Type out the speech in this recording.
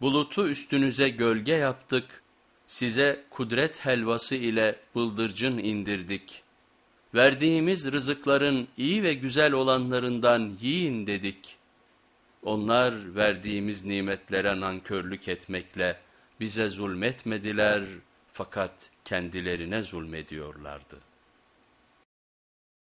Bulutu üstünüze gölge yaptık, size kudret helvası ile bıldırcın indirdik. Verdiğimiz rızıkların iyi ve güzel olanlarından yiyin dedik. Onlar verdiğimiz nimetlere nankörlük etmekle bize zulmetmediler fakat kendilerine zulmediyorlardı.